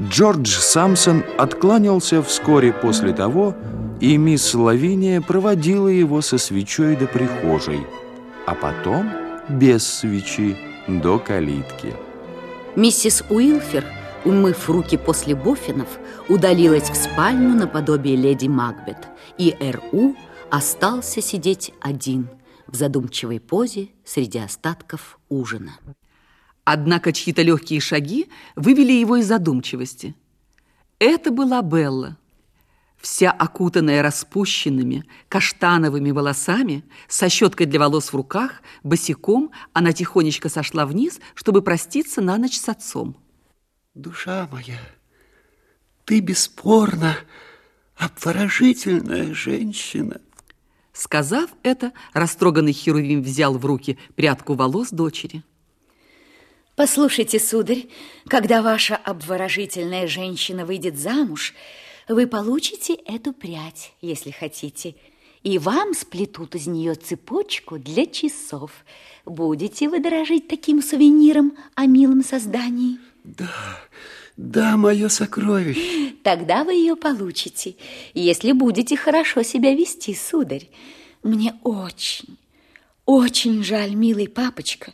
Джордж Самсон откланялся вскоре после того, и мисс Лавиния проводила его со свечой до прихожей, а потом без свечи до калитки. Миссис Уилфер, умыв руки после боффинов, удалилась в спальню наподобие леди Макбет, и Р.У. остался сидеть один в задумчивой позе среди остатков ужина. Однако чьи-то легкие шаги вывели его из задумчивости. Это была Белла. Вся окутанная распущенными каштановыми волосами, со щеткой для волос в руках, босиком, она тихонечко сошла вниз, чтобы проститься на ночь с отцом. Душа моя, ты бесспорно обворожительная женщина. Сказав это, растроганный Херувим взял в руки прядку волос дочери. Послушайте, сударь, когда ваша обворожительная женщина выйдет замуж, вы получите эту прядь, если хотите, и вам сплетут из нее цепочку для часов. Будете вы дорожить таким сувениром о милом создании? Да, да, мое сокровище. Тогда вы ее получите, если будете хорошо себя вести, сударь. Мне очень, очень жаль, милый папочка,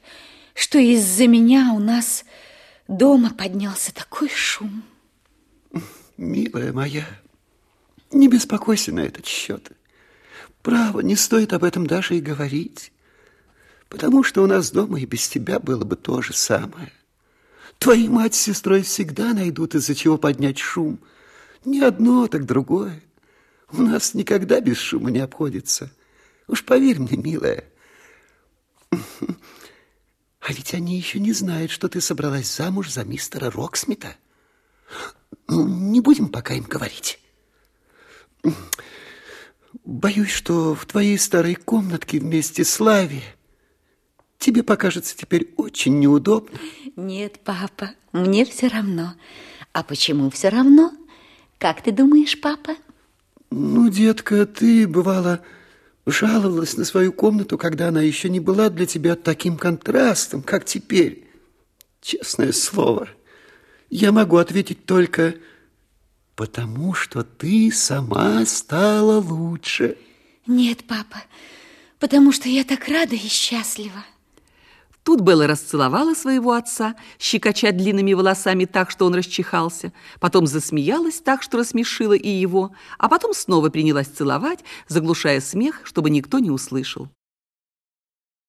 что из-за меня у нас дома поднялся такой шум. Милая моя, не беспокойся на этот счет. Право, не стоит об этом даже и говорить, потому что у нас дома и без тебя было бы то же самое. Твои мать с сестрой всегда найдут из-за чего поднять шум. Не одно, так другое. У нас никогда без шума не обходится. Уж поверь мне, милая. А ведь они еще не знают, что ты собралась замуж за мистера Роксмита. Ну, не будем пока им говорить. Боюсь, что в твоей старой комнатке вместе с Лави тебе покажется теперь очень неудобно. Нет, папа, мне все равно. А почему все равно? Как ты думаешь, папа? Ну, детка, ты бывала жаловалась на свою комнату, когда она еще не была для тебя таким контрастом, как теперь. Честное слово, я могу ответить только потому, что ты сама стала лучше. Нет, папа, потому что я так рада и счастлива. Тут Белла расцеловала своего отца, щекоча длинными волосами так, что он расчихался, потом засмеялась так, что рассмешила и его, а потом снова принялась целовать, заглушая смех, чтобы никто не услышал.